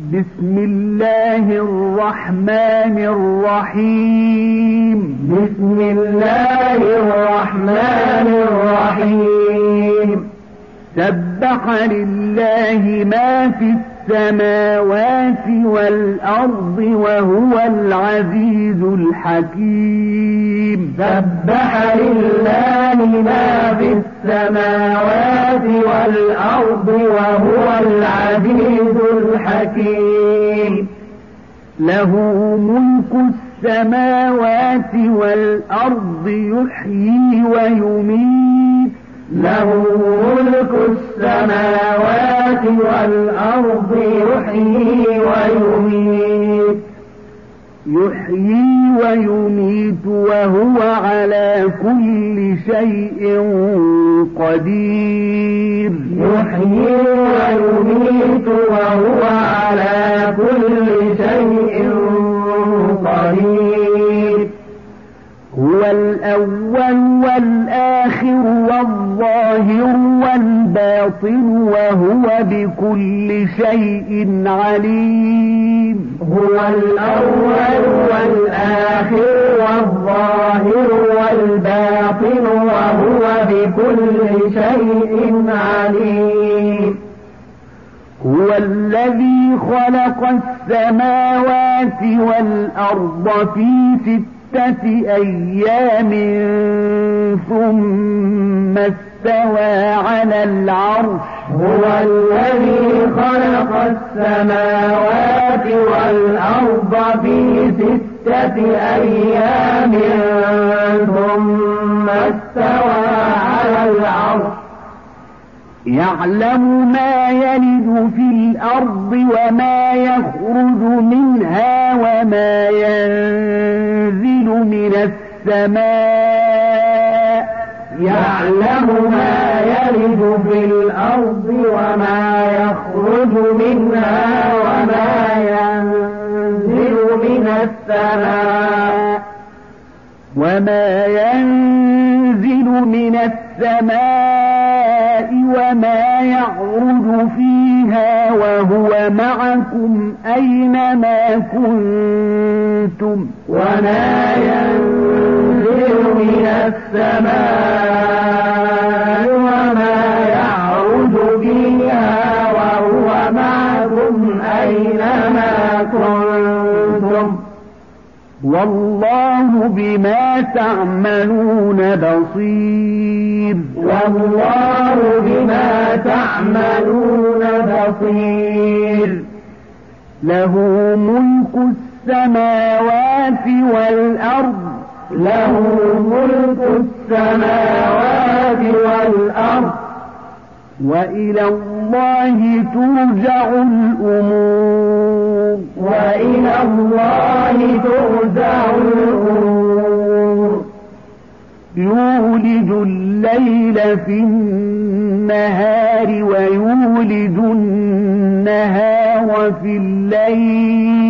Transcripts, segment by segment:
بسم الله الرحمن الرحيم. بسم الله الرحمن الرحيم. سبح لله ما في السماوات والأرض وهو العزيز الحكيم. سبح لله ما في السماوات والأرض وهو العزيز الحكيم. له ملك السماوات والأرض يحيي ويميت. له ملك السماوات والأرض يحيي ويميت. يحيي ويميت وهو على كل شيء قدير. يحيي ويميت وهو على كل شيء قدير. هو الأول والآخر والظاهر والباطن وهو بكل شيء عليم. هو الأول والآخر والظاهر والباطن وهو بكل شيء عليم. هو الذي خلق السماوات والأرض في ستة أيام ثم استوى على العرش. هو الذي خلق السماوات والأرض في ستة أيام ثم استوى على العرش. يعلم ما يلد في الأرض وما يخرج منها وما ينزل من السماء. يعلم ما يلد في الأرض وما يخرج منها وما ينزل من السماء. وما ينزل من السماء وما يعرج فيها وهو معكم أينما كنتم وما ينزل من السماء وما يعرج فيها وهو معكم أينما كنتم والله بما تعملون بصير. والله بما تعملون بصير. له ملك السماوات والأرض. له ملك السماوات والأرض. وإلى الله ترجع الأمور. وإلى الله ترجع الأمور. يولج الليل في النهار ويولج النهار في الليل.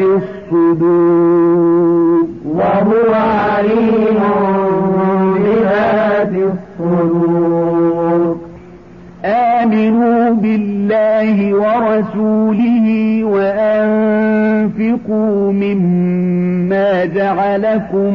الصدور. وهو عليم بذات الصدور. آمنوا بالله ورسوله وأنفقوا مما جعلكم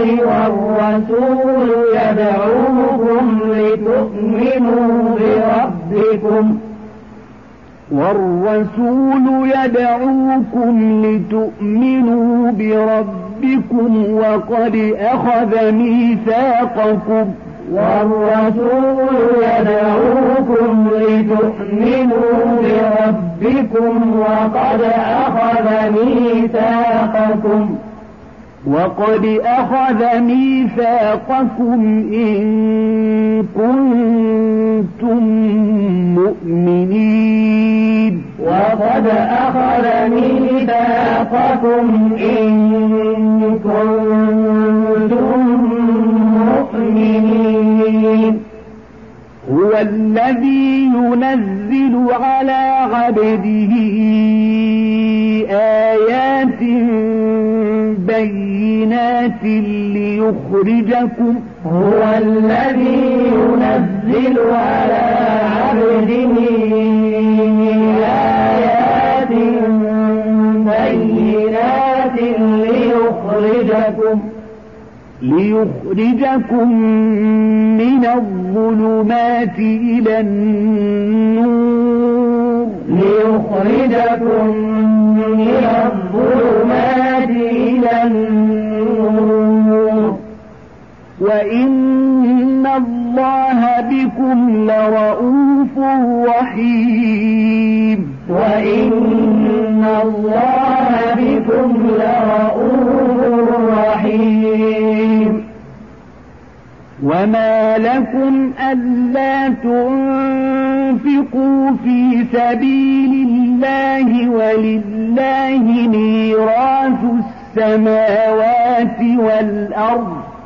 والرسول يدعوكم لتؤمنوا بربكم. والرسول يدعوكم لتؤمنوا بربكم وقد أخذ ميثاقكم. والرسول يدعوكم لتؤمنوا بربكم وقد أخذ ميثاقكم. وقد أخذ ميثاقكم إن كنتم مؤمنين. وقد أخذ ميثاقكم إن كنتم مؤمنين. هو الذي ينزل على عبده بينات ليخرجكم هو الذي ينزل على عبده آيات بينات ليخرجكم ليخرجكم من الظلمات إلى النور. ليخرجكم من الظلمات إلى النور. وإن الله بكم لرؤوف رحيم وإن الله بكم لرؤوف رحيم وما لكم ألا تنفقوا في سبيل الله ولله ميراث السماوات والأرض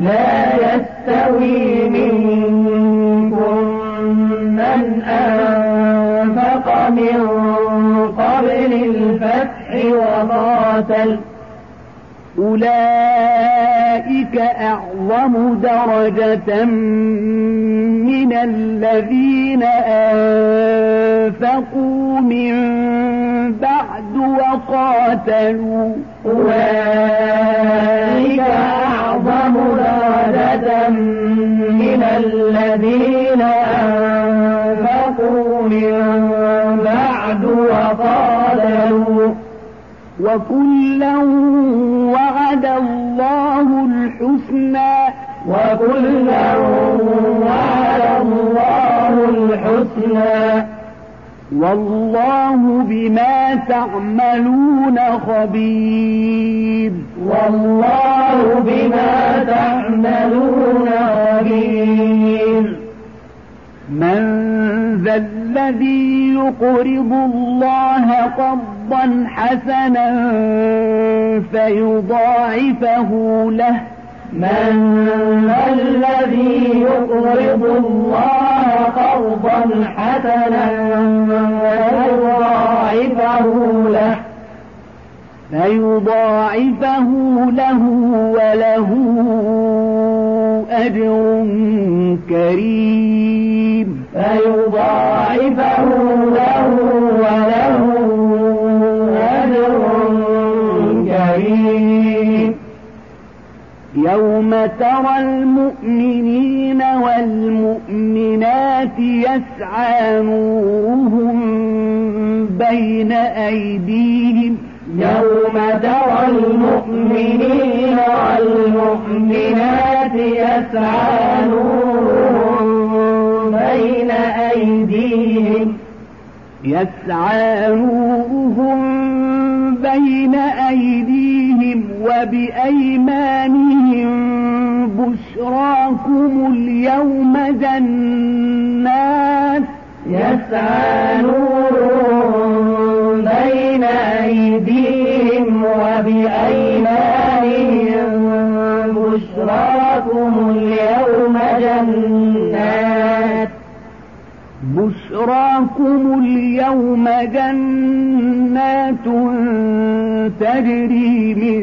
لا يستوي منكم من أنفق من قبل الفتح وقاتل أولئك أعظم درجة من الذين أنفقوا من بعد وقاتلوا. أولئك أعظم درجة من الذين أنفقوا من بعد وقاتلوا. وكلا وعد الله الحسنى. وكلا وعد الله الحسنى. والله بما تعملون خبير. والله بما تعملون خبير. من ذا الذي يقرض الله قرضا حسنا فيضاعفه له من الذي يقرض الله قرضا حسنا فيضاعفه له فيضاعفه له وله أجر كريم. فيضاعفه له وله يوم ترى المؤمنين والمؤمنات يسعى نورهم بين أيديهم يوم ترى المؤمنين والمؤمنات يسعى نورهم بين أيديهم يسعى نورهم بين أيديهم وبأيمانهم بشراكم اليوم جنات يسعى نورهم بين أيديهم وبأيمانهم بشراكم اليوم جنات بشراكم اليوم جنات تجري من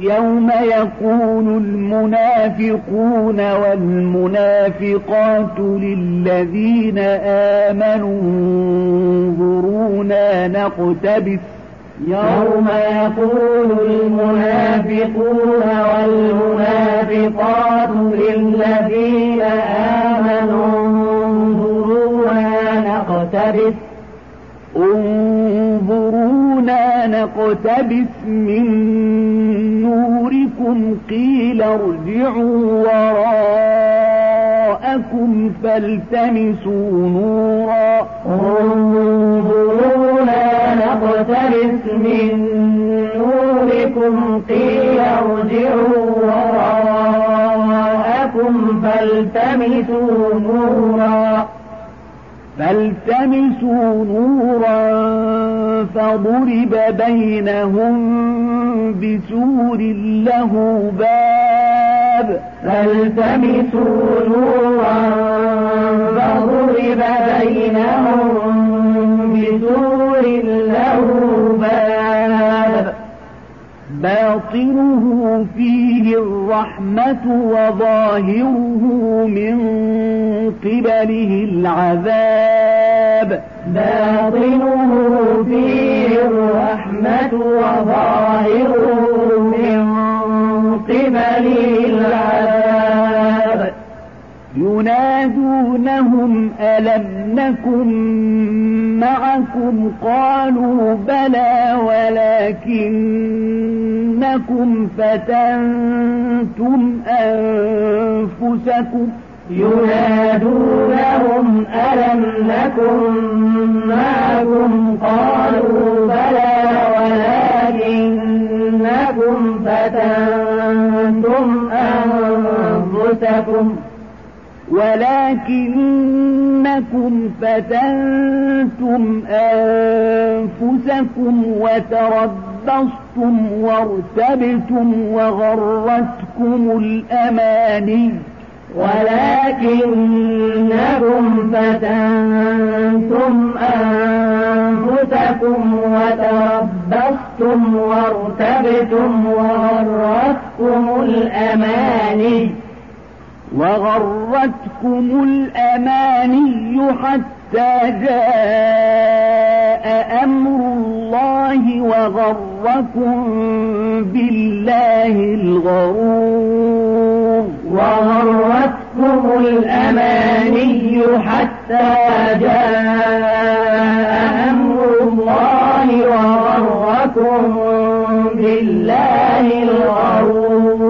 يوم يقول المنافقون والمنافقات للذين آمنوا انظرونا نقتبس. يوم يقول المنافقون والمنافقات للذين آمنوا انظرونا نقتبس. انظرونا نقتبس من نوركم قيل ارجعوا وراءكم فالتمسوا نورا. انظرونا نقتبس من نوركم قيل ارجعوا وراءكم فالتمسوا نورا. فالتمسوا نورا فضرب بينهم بسور له باب. فالتمسوا نورا فضرب بينهم بسور له باب. باطنه فيه الرحمة وظاهره من قبله العذاب. باطنه فيه الرحمة وظاهره من قبله العذاب. ينادونهم ألم نكن معكم؟ قالوا بلى ولكنكم فتنتم أنفسكم. ينادونهم ألم نكن معكم؟ قالوا بلى ولكنكم فتنتم أنفسكم. ولكنكم فتنتم أنفسكم وتربصتم وارتبتم وغرتكم الأماني. ولكنكم فتنتم أنفسكم وتربصتم وارتبتم وغرتكم الأماني. وغرتكم الأماني حتى جاء أمر الله وغركم بالله الغرور. وغرتكم الأماني حتى جاء أمر الله وغركم بالله الغرور.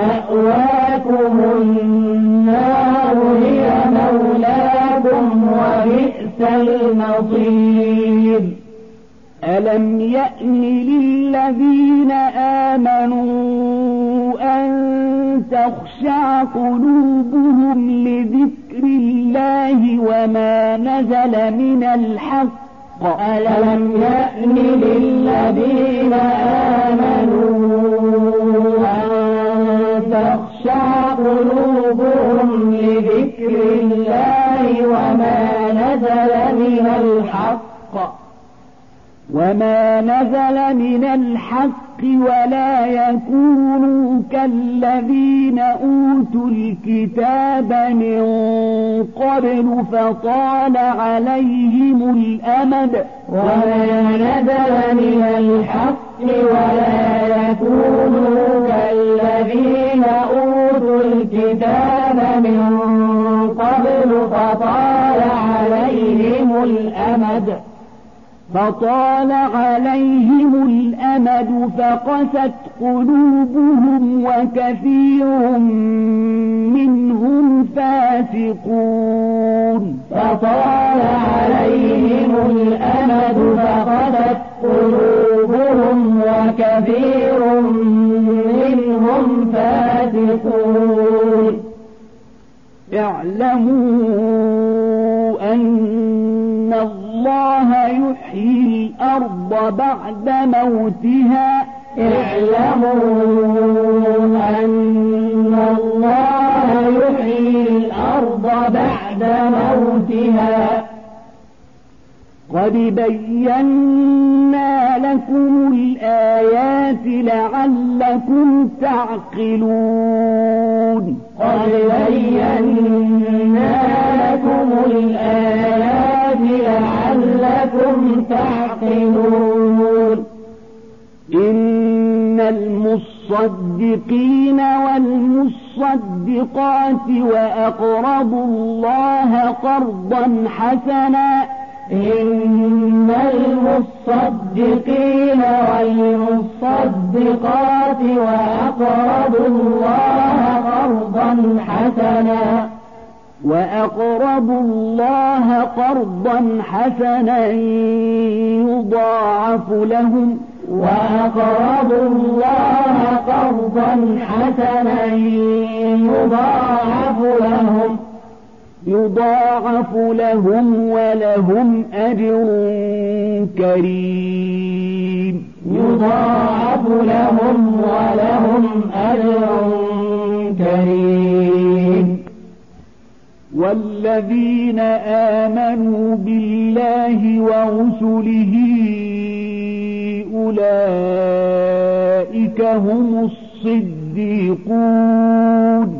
مأواكم النار هي مولاكم وبئس المصير. ألم يأن للذين آمنوا أن تخشع قلوبهم لذكر الله وما نزل من الحق؟ ألم يأن للذين آمنوا قلوبهم لذكر الله وما نزل من الحق. وما نزل من الحق ولا يكونوا كالذين أوتوا الكتاب من قبل فطال عليهم الأمد. وما نزل من الحق ولا يكونوا فطال عليهم الأمد. فطال عليهم الأمد فقست قلوبهم وكثير منهم فاسقون. فطال عليهم الأمد فقست قلوبهم وكثير منهم فاسقون. اعلموا أن الله يحيي الأرض بعد موتها. اعلموا أن الله يحيي الأرض بعد موتها. قد بينا لكم الآيات لعلكم تعقلون. قد بينا لكم الآيات لعلكم تعقلون. إن المصدقين والمصدقات وأقرضوا الله قرضا حسنا إن المصدقين والمصدقات وأقرضوا الله قرضا حسنا. وأقرضوا الله قرضا حسنا يضاعف لهم. وأقرضوا الله قرضا حسنا يضاعف لهم. يضاعف لهم ولهم أجر كريم. يضاعف لهم ولهم أجر كريم. والذين آمنوا بالله ورسله أولئك هم الصديقون.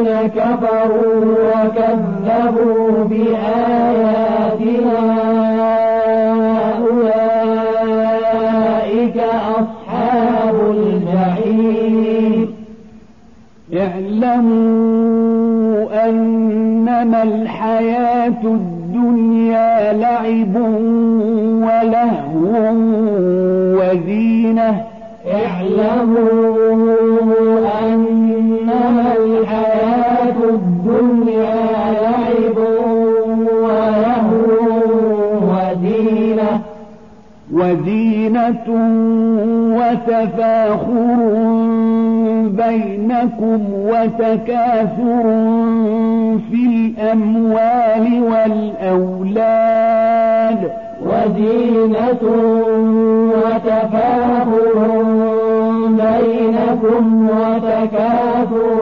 كفروا وكذبوا بآياتنا. أولئك أصحاب الجحيم. اعلموا أنما الحياة الدنيا لعب ولهو وزينة. اعلموا وزينة وتفاخر بينكم وتكاثر في الأموال والأولاد. وزينة وتفاخر بينكم وتكاثر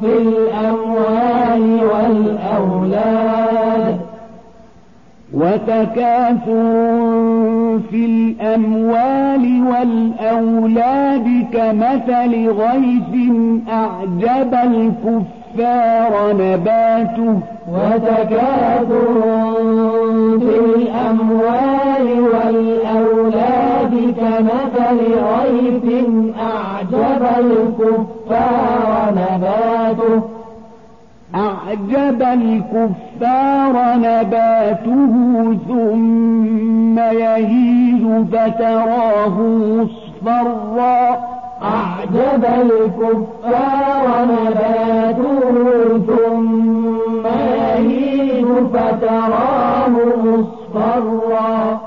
في الأموال والأولاد. وتكاثر في الأموال والأولاد كمثل غيث أعجب الكفار نباته. وتكاثر في الأموال والأولاد غيث أعجب الكفار نباته. أعجب الكفار نباته ثم يهيج فتراه مصفرا. أعجب الكفار نباته ثم يهيج فتراه مصفرا.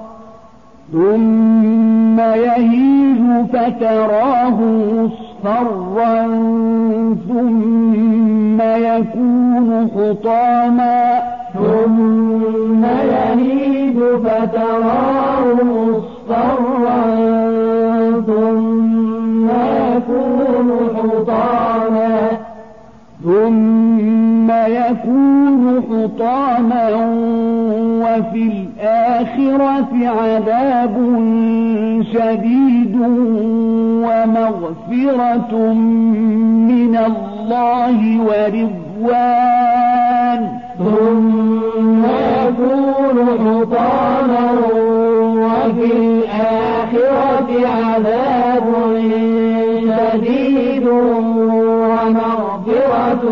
ثم يهيج فتراه مصفرا ثم يكون حطاما ثم يهيج فتراه مصفرا. ثم يكون حطاما. ثم يكون حطاما وفي الآخرة عذاب شديد ومغفرة الله ورضوان. ثم يكون حطاما وفي الآخرة عذاب شديد ومغفرة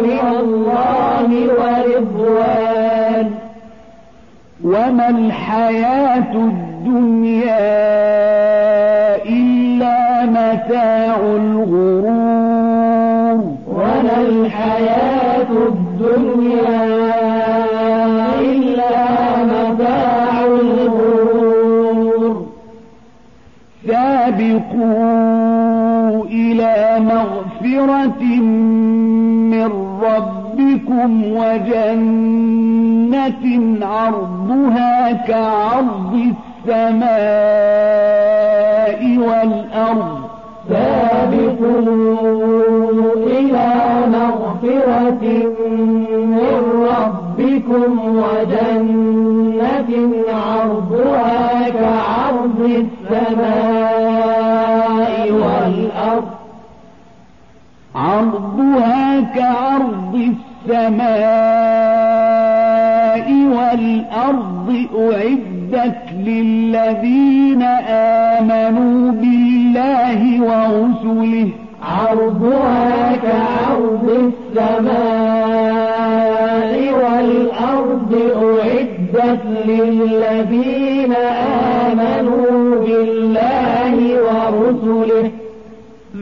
من الله ورضوان. وما الحياة الدنيا إلا متاع الدنيا إلا متاع الغرور. سابقوا إلى مغفرة من ربكم وجنة عرضها كعرض السماء والأرض. سابقوا إلى مغفرة من ربكم وجنة عرضها كعرض السماء والأرض. عرضها كعرض السماء والأرض أعدت للذين آمنوا بالله ورسله. عرضها كعرض السماء والأرض أعدت للذين آمنوا بالله ورسله.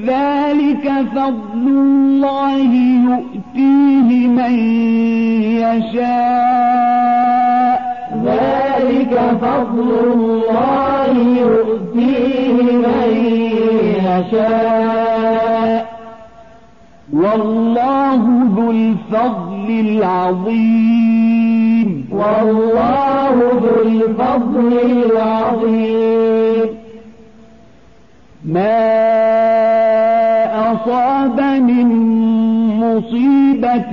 ذلك فضل الله يؤتيه من يشاء. ذلك فضل الله يؤتيه من يشاء. والله ذو الفضل العظيم. والله ذو الفضل العظيم. ما أصاب من مصيبة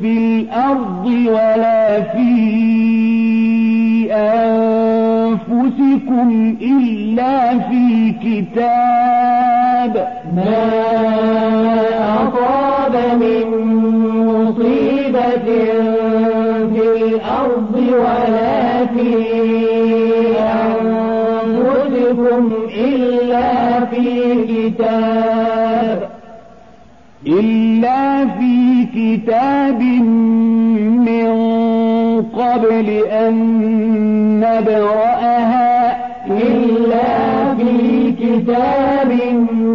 في الأرض ولا في أنفسكم إلا في كتاب. ما أصاب من مصيبة ولا في أنفسكم إلا في كتاب إلا في كتاب من قبل أن نبرأها إلا في كتاب من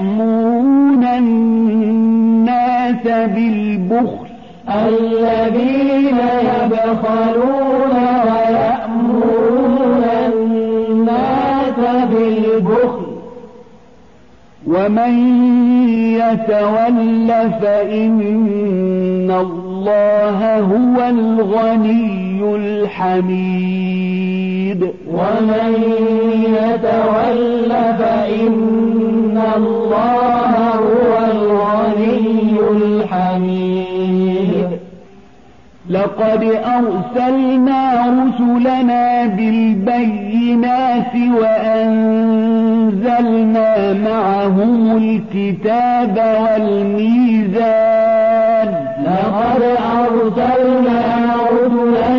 يأمرون الناس بالبخل الذين يبخلون ويأمرون الناس بالبخل ومن يتول فإن الله هو الغني الحميد ومن يتول فإن الله هو الغني الحميد لقد أرسلنا رسلنا بالبينات وأنزلنا معهم الكتاب والميزان. لقد أرسلنا رسلنا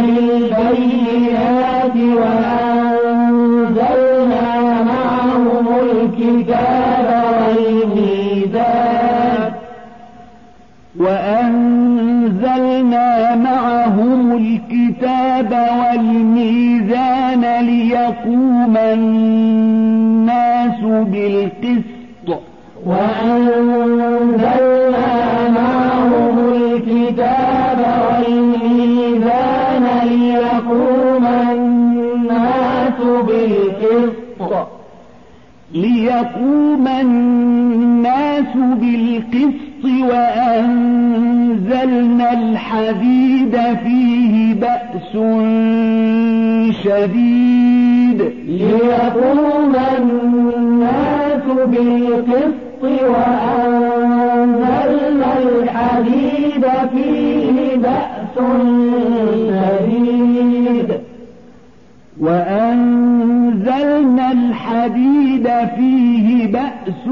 بالبينات وأنزلنا الكتاب والميزان وأنزلنا معهم الكتاب والميزان ليقوم الناس بالقسط. وأنزلنا ليقوم الناس بالقسط وأنزلنا الحديد فيه بأس شديد. ليقوم الناس بالقسط وأنزلنا الحديد فيه بأس شديد. وأنزلنا الحديد فيه بأس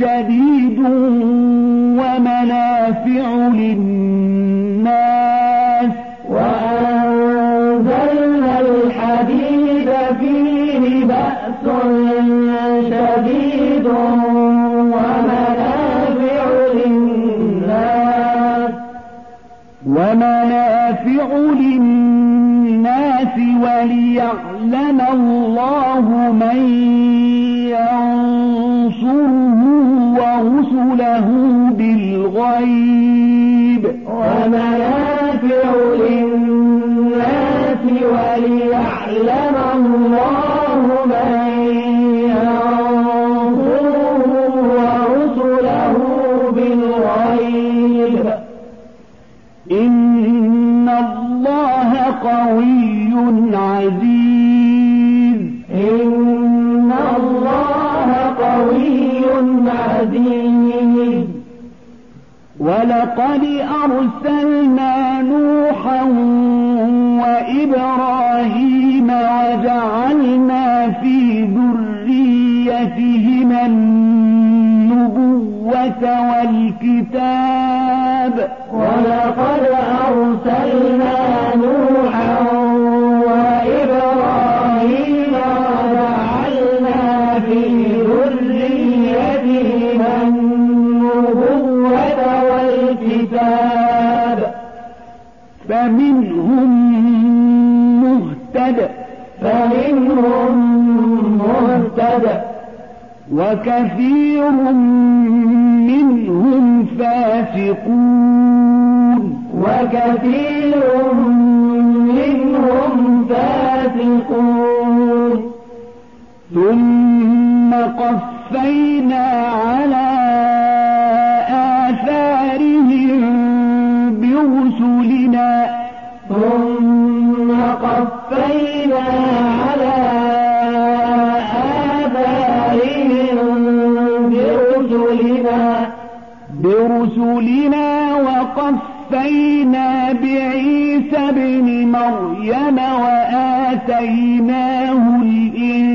شديد ومنافع للناس. وأنزلنا الحديد فيه بأس شديد ومنافع للناس. ومنافع للناس وليعلم الله من ينصره ورسله بالغيب. ومنافع للناس وليعلم الله من ينصره ورسله بالغيب. إن الله قوي ولقد أرسلنا نوحا وإبراهيم وجعلنا في ذريتهما النبوة والكتاب. ولقد أرسلنا نوحا وكثير منهم فاسقون. وكثير منهم فاسقون. ثم قفينا على وقفينا بعيسى ابن مريم وآتيناه الإنجيل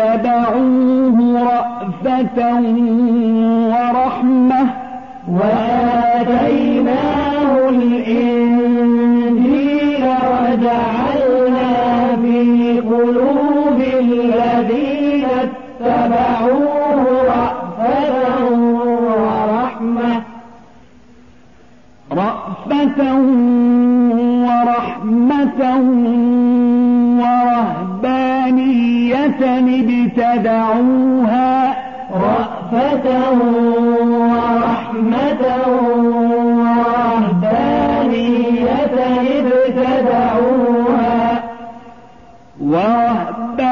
اتبعوه رأفة ورحمة وآتيناه الإنجيل وجعلنا في قلوب الذين اتبعوه رأفة ورحمة رأفة ورحمة ابتدعوها رأفة ورحمة ورهبانية ابتدعوها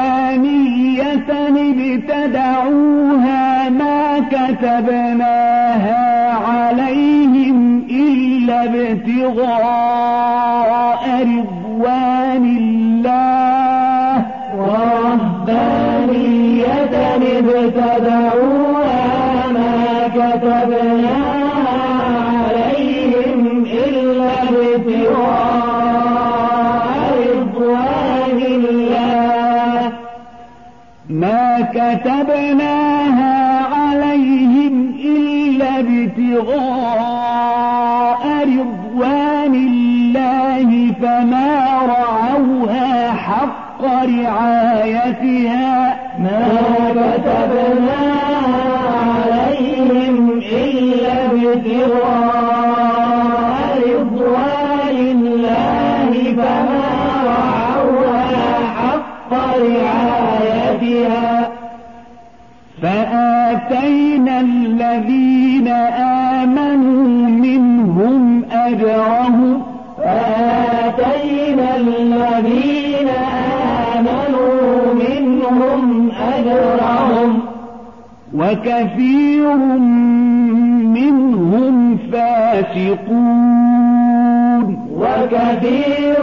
ورهبانية ابتدعوها ما كتبناها عليهم إلا ابتغاء ابتغاء رضوان الله فما رعوها حق رعايتها. ما كتبناها عليهم إلا ابتغاء رضوان الله فما رعوها حق رعايتها. أجرهم فآتينا الذين آمنوا منهم أجرهم وكثير منهم فاسقون وكثير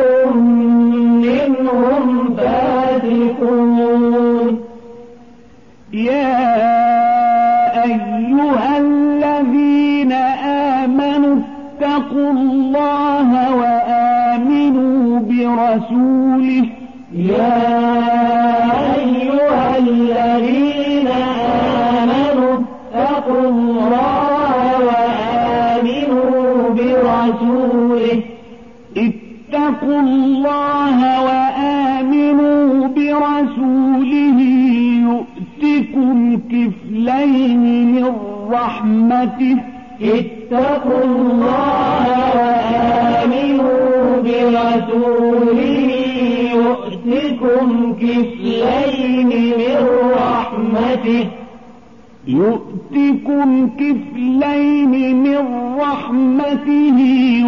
منهم برسوله يا أيها الذين آمنوا اتقوا الله وآمنوا برسوله. اتقوا الله وآمنوا برسوله. يؤتكم كفلين من رحمته. اتقوا الله وآمنوا برسوله يؤتكم كفلين من رحمته. يؤتكم كفلين من رحمته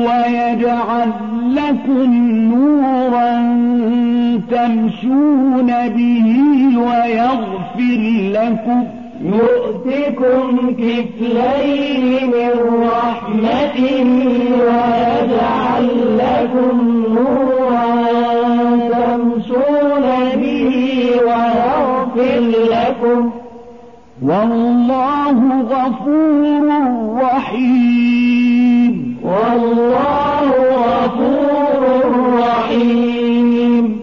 ويجعل لكم نورا تمشون به ويغفر لكم. يؤتكم كفلين من رحمته ويجعل لكم نورا تمشون به ويغفر لكم. والله غفور رحيم. والله غفور رحيم.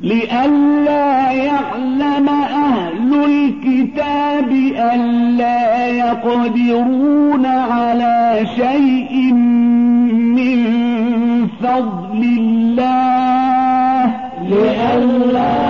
لئلا يعلم أهل الكتاب ألا يقدرون على شيء من فضل الله. لئلا